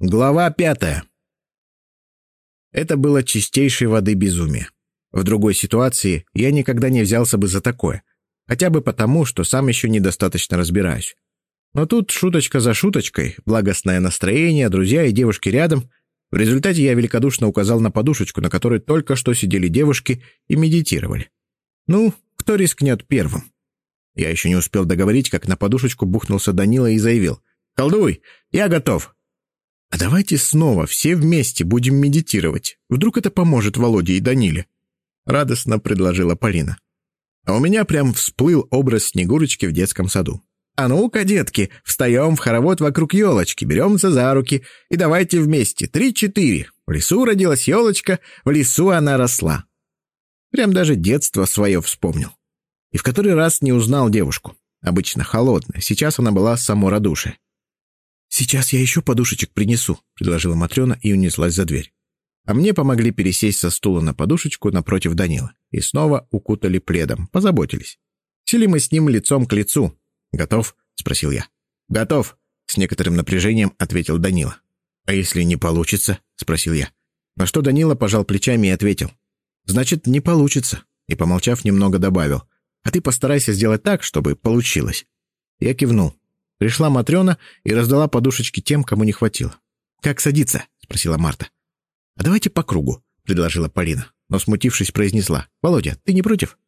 Глава пятая. Это было чистейшей воды безумие. В другой ситуации я никогда не взялся бы за такое. Хотя бы потому, что сам еще недостаточно разбираюсь. Но тут шуточка за шуточкой, благостное настроение, друзья и девушки рядом. В результате я великодушно указал на подушечку, на которой только что сидели девушки и медитировали. Ну, кто рискнет первым? Я еще не успел договорить, как на подушечку бухнулся Данила и заявил. «Колдуй! Я готов!» «А давайте снова все вместе будем медитировать. Вдруг это поможет Володе и Даниле?» Радостно предложила Полина. А у меня прям всплыл образ Снегурочки в детском саду. «А ну-ка, детки, встаем в хоровод вокруг елочки, беремся за руки и давайте вместе. Три-четыре. В лесу родилась елочка, в лесу она росла». Прям даже детство свое вспомнил. И в который раз не узнал девушку. Обычно холодная, сейчас она была само радушие. «Сейчас я еще подушечек принесу», — предложила Матрена и унеслась за дверь. А мне помогли пересесть со стула на подушечку напротив Данила. И снова укутали пледом, позаботились. Сели мы с ним лицом к лицу. «Готов?» — спросил я. «Готов», — с некоторым напряжением ответил Данила. «А если не получится?» — спросил я. На что Данила пожал плечами и ответил. «Значит, не получится». И, помолчав, немного добавил. «А ты постарайся сделать так, чтобы получилось». Я кивнул. Пришла Матрена и раздала подушечки тем, кому не хватило. «Как садиться?» — спросила Марта. «А давайте по кругу», — предложила Полина, но, смутившись, произнесла. «Володя, ты не против?»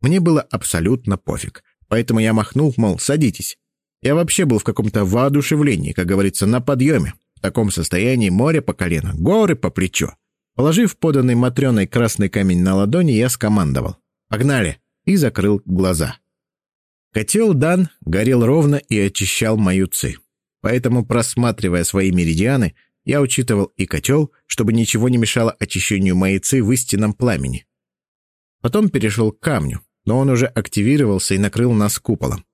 Мне было абсолютно пофиг, поэтому я махнул, мол, садитесь. Я вообще был в каком-то воодушевлении, как говорится, на подъеме. В таком состоянии море по колено, горы по плечо. Положив поданный Матрёной красный камень на ладони, я скомандовал. «Погнали!» и закрыл глаза. Котел Дан горел ровно и очищал мою ци. Поэтому, просматривая свои меридианы, я учитывал и котел, чтобы ничего не мешало очищению моей ци в истинном пламени. Потом перешел к камню, но он уже активировался и накрыл нас куполом.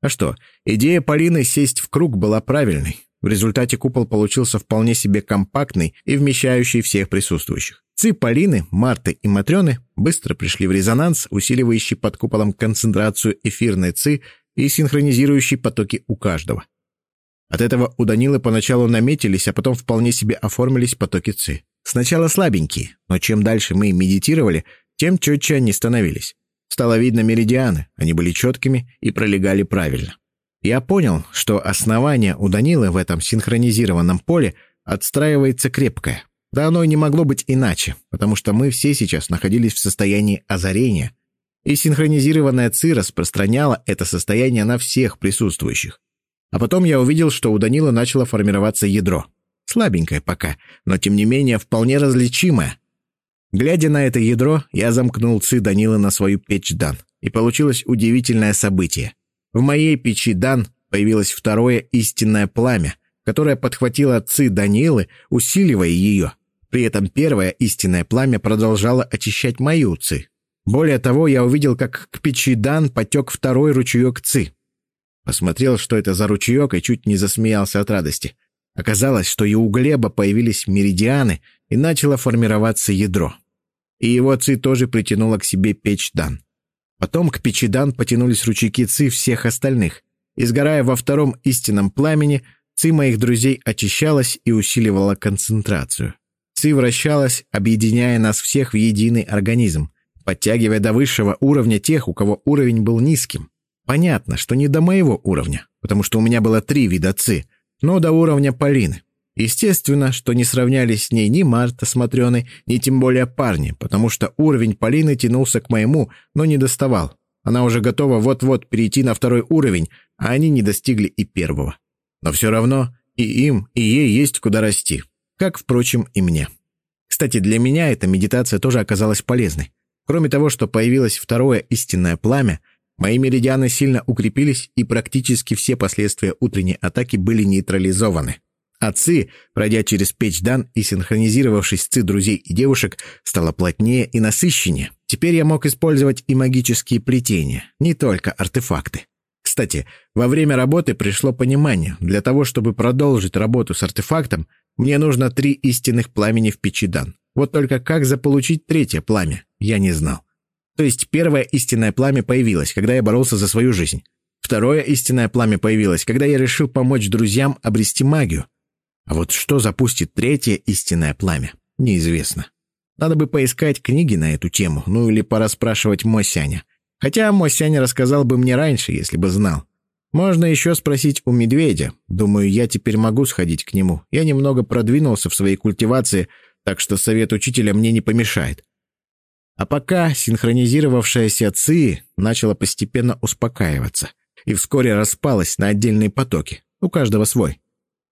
А что, идея Полины сесть в круг была правильной. В результате купол получился вполне себе компактный и вмещающий всех присутствующих. Ци Полины, Марты и Матрёны быстро пришли в резонанс, усиливающий под куполом концентрацию эфирной ци и синхронизирующий потоки у каждого. От этого у Данилы поначалу наметились, а потом вполне себе оформились потоки ци. Сначала слабенькие, но чем дальше мы медитировали, тем четче они становились. Стало видно меридианы, они были четкими и пролегали правильно. Я понял, что основание у Данилы в этом синхронизированном поле отстраивается крепкое. Да оно и не могло быть иначе, потому что мы все сейчас находились в состоянии озарения, и синхронизированная ЦИ распространяла это состояние на всех присутствующих. А потом я увидел, что у Данила начало формироваться ядро. Слабенькое пока, но тем не менее вполне различимое. Глядя на это ядро, я замкнул ЦИ Данила на свою печь Дан, и получилось удивительное событие. В моей печи Дан появилось второе истинное пламя, которое подхватило ци Даниилы, усиливая ее. При этом первое истинное пламя продолжало очищать мою ци. Более того, я увидел, как к печи Дан потек второй ручеек ци. Посмотрел, что это за ручеек, и чуть не засмеялся от радости. Оказалось, что и у Глеба появились меридианы, и начало формироваться ядро. И его ци тоже притянуло к себе печь Дан. Потом к Печидан потянулись ручейки Ци всех остальных. И сгорая во втором истинном пламени, Ци моих друзей очищалась и усиливала концентрацию. Ци вращалась, объединяя нас всех в единый организм, подтягивая до высшего уровня тех, у кого уровень был низким. Понятно, что не до моего уровня, потому что у меня было три вида Ци, но до уровня Полины. Естественно, что не сравнялись с ней ни Марта с Матрёной, ни тем более парни, потому что уровень Полины тянулся к моему, но не доставал. Она уже готова вот-вот перейти на второй уровень, а они не достигли и первого. Но все равно и им, и ей есть куда расти. Как, впрочем, и мне. Кстати, для меня эта медитация тоже оказалась полезной. Кроме того, что появилось второе истинное пламя, мои меридианы сильно укрепились, и практически все последствия утренней атаки были нейтрализованы. А Ци, пройдя через печь Дан и синхронизировавшись с Ци друзей и девушек, стала плотнее и насыщеннее. Теперь я мог использовать и магические плетения, не только артефакты. Кстати, во время работы пришло понимание, для того, чтобы продолжить работу с артефактом, мне нужно три истинных пламени в печи Дан. Вот только как заполучить третье пламя, я не знал. То есть первое истинное пламя появилось, когда я боролся за свою жизнь. Второе истинное пламя появилось, когда я решил помочь друзьям обрести магию. А вот что запустит третье истинное пламя, неизвестно. Надо бы поискать книги на эту тему, ну или пораспрашивать Мосяня. Хотя Мосяня рассказал бы мне раньше, если бы знал. Можно еще спросить у медведя. Думаю, я теперь могу сходить к нему. Я немного продвинулся в своей культивации, так что совет учителя мне не помешает. А пока синхронизировавшаяся ЦИ начала постепенно успокаиваться и вскоре распалась на отдельные потоки, у каждого свой.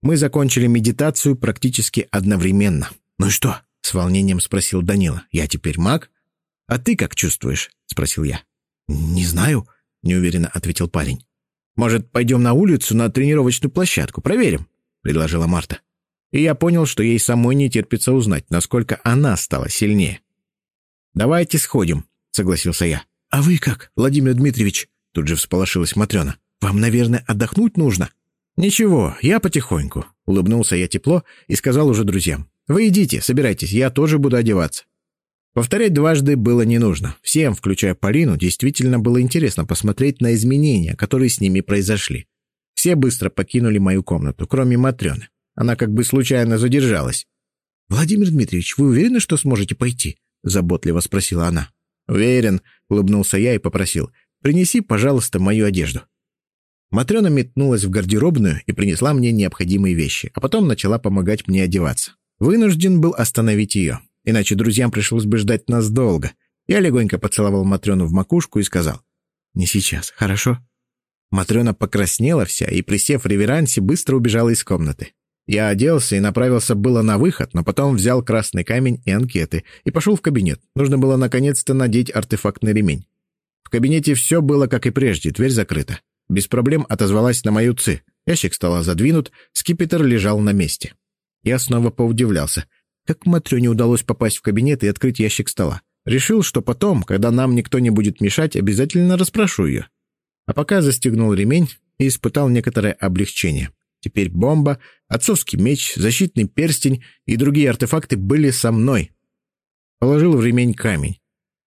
Мы закончили медитацию практически одновременно. «Ну что?» — с волнением спросил Данила. «Я теперь маг?» «А ты как чувствуешь?» — спросил я. «Не знаю», — неуверенно ответил парень. «Может, пойдем на улицу, на тренировочную площадку, проверим?» — предложила Марта. И я понял, что ей самой не терпится узнать, насколько она стала сильнее. «Давайте сходим», — согласился я. «А вы как, Владимир Дмитриевич?» Тут же всполошилась Матрена. «Вам, наверное, отдохнуть нужно?» «Ничего, я потихоньку», — улыбнулся я тепло и сказал уже друзьям. «Вы идите, собирайтесь, я тоже буду одеваться». Повторять дважды было не нужно. Всем, включая Полину, действительно было интересно посмотреть на изменения, которые с ними произошли. Все быстро покинули мою комнату, кроме Матрены. Она как бы случайно задержалась. «Владимир Дмитриевич, вы уверены, что сможете пойти?» — заботливо спросила она. «Уверен», — улыбнулся я и попросил. «Принеси, пожалуйста, мою одежду». Матрена метнулась в гардеробную и принесла мне необходимые вещи, а потом начала помогать мне одеваться. Вынужден был остановить ее, иначе друзьям пришлось бы ждать нас долго. Я легонько поцеловал Матрену в макушку и сказал, «Не сейчас, хорошо?» Матрена покраснела вся и, присев в реверансе, быстро убежала из комнаты. Я оделся и направился было на выход, но потом взял красный камень и анкеты и пошел в кабинет. Нужно было наконец-то надеть артефактный ремень. В кабинете все было как и прежде, дверь закрыта. Без проблем отозвалась на мою ци. Ящик стола задвинут, скипетр лежал на месте. Я снова поудивлялся. Как Матрёне удалось попасть в кабинет и открыть ящик стола? Решил, что потом, когда нам никто не будет мешать, обязательно расспрошу ее. А пока застегнул ремень и испытал некоторое облегчение. Теперь бомба, отцовский меч, защитный перстень и другие артефакты были со мной. Положил в ремень камень.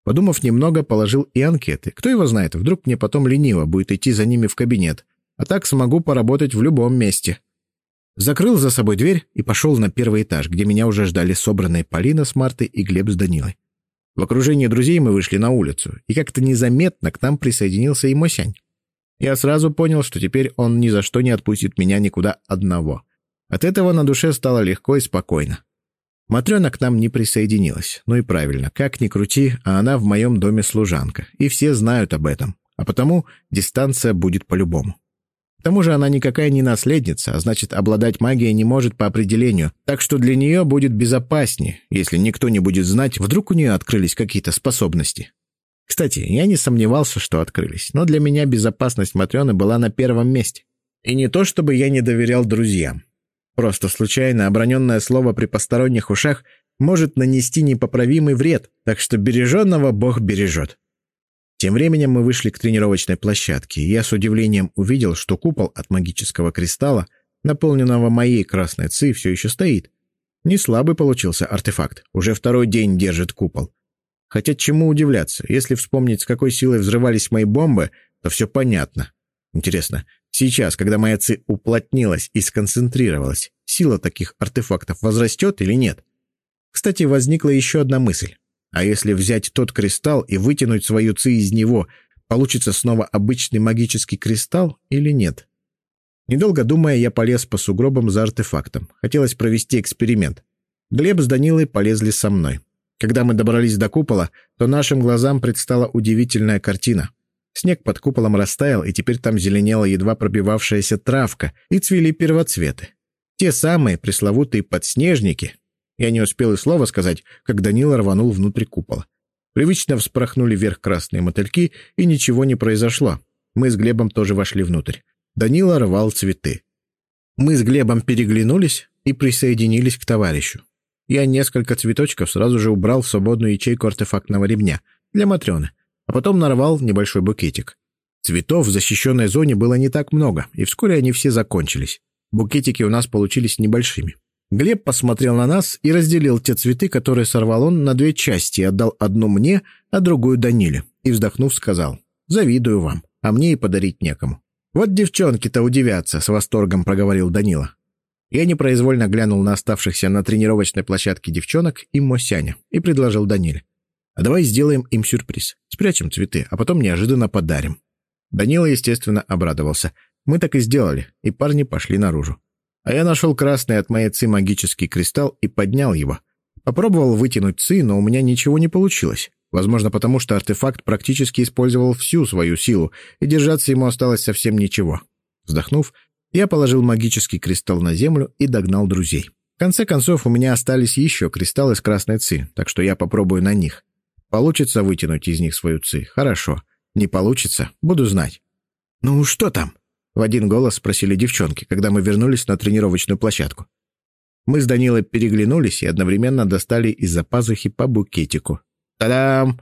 Подумав немного, положил и анкеты. Кто его знает, вдруг мне потом лениво будет идти за ними в кабинет. А так смогу поработать в любом месте. Закрыл за собой дверь и пошел на первый этаж, где меня уже ждали собранные Полина с Мартой и Глеб с Данилой. В окружении друзей мы вышли на улицу, и как-то незаметно к нам присоединился и Мосянь. Я сразу понял, что теперь он ни за что не отпустит меня никуда одного. От этого на душе стало легко и спокойно. Матрена к нам не присоединилась. Ну и правильно, как ни крути, а она в моем доме служанка. И все знают об этом. А потому дистанция будет по-любому. К тому же она никакая не наследница, а значит, обладать магией не может по определению, так что для нее будет безопаснее, если никто не будет знать, вдруг у нее открылись какие-то способности. Кстати, я не сомневался, что открылись, но для меня безопасность Матрены была на первом месте. И не то, чтобы я не доверял друзьям. Просто случайно оброненное слово при посторонних ушах может нанести непоправимый вред, так что береженного Бог бережет. Тем временем мы вышли к тренировочной площадке, и я с удивлением увидел, что купол от магического кристалла, наполненного моей красной ци, все еще стоит. Не слабый получился артефакт, уже второй день держит купол. Хотя чему удивляться, если вспомнить, с какой силой взрывались мои бомбы, то все понятно. Интересно, Сейчас, когда моя ци уплотнилась и сконцентрировалась, сила таких артефактов возрастет или нет? Кстати, возникла еще одна мысль. А если взять тот кристалл и вытянуть свою ци из него, получится снова обычный магический кристалл или нет? Недолго думая, я полез по сугробам за артефактом. Хотелось провести эксперимент. Глеб с Данилой полезли со мной. Когда мы добрались до купола, то нашим глазам предстала удивительная картина. Снег под куполом растаял, и теперь там зеленела едва пробивавшаяся травка, и цвели первоцветы. Те самые пресловутые подснежники. Я не успел и слова сказать, как Данила рванул внутрь купола. Привычно вспорохнули вверх красные мотыльки, и ничего не произошло. Мы с Глебом тоже вошли внутрь. Данила рвал цветы. Мы с Глебом переглянулись и присоединились к товарищу. Я несколько цветочков сразу же убрал в свободную ячейку артефактного ремня для Матрены — а потом нарвал небольшой букетик. Цветов в защищенной зоне было не так много, и вскоре они все закончились. Букетики у нас получились небольшими. Глеб посмотрел на нас и разделил те цветы, которые сорвал он, на две части и отдал одну мне, а другую Даниле. И, вздохнув, сказал, «Завидую вам, а мне и подарить некому». «Вот девчонки-то удивятся», — с восторгом проговорил Данила. Я непроизвольно глянул на оставшихся на тренировочной площадке девчонок и Мосяня и предложил Даниле. «А давай сделаем им сюрприз. Спрячем цветы, а потом неожиданно подарим». Данила, естественно, обрадовался. Мы так и сделали, и парни пошли наружу. А я нашел красный от моей ци магический кристалл и поднял его. Попробовал вытянуть ци, но у меня ничего не получилось. Возможно, потому что артефакт практически использовал всю свою силу, и держаться ему осталось совсем ничего. Вздохнув, я положил магический кристалл на землю и догнал друзей. В конце концов, у меня остались еще кристаллы с красной ци, так что я попробую на них. Получится вытянуть из них свою ци? Хорошо. Не получится? Буду знать. «Ну, что там?» — в один голос спросили девчонки, когда мы вернулись на тренировочную площадку. Мы с Данилой переглянулись и одновременно достали из-за пазухи по букетику. «Та-дам!»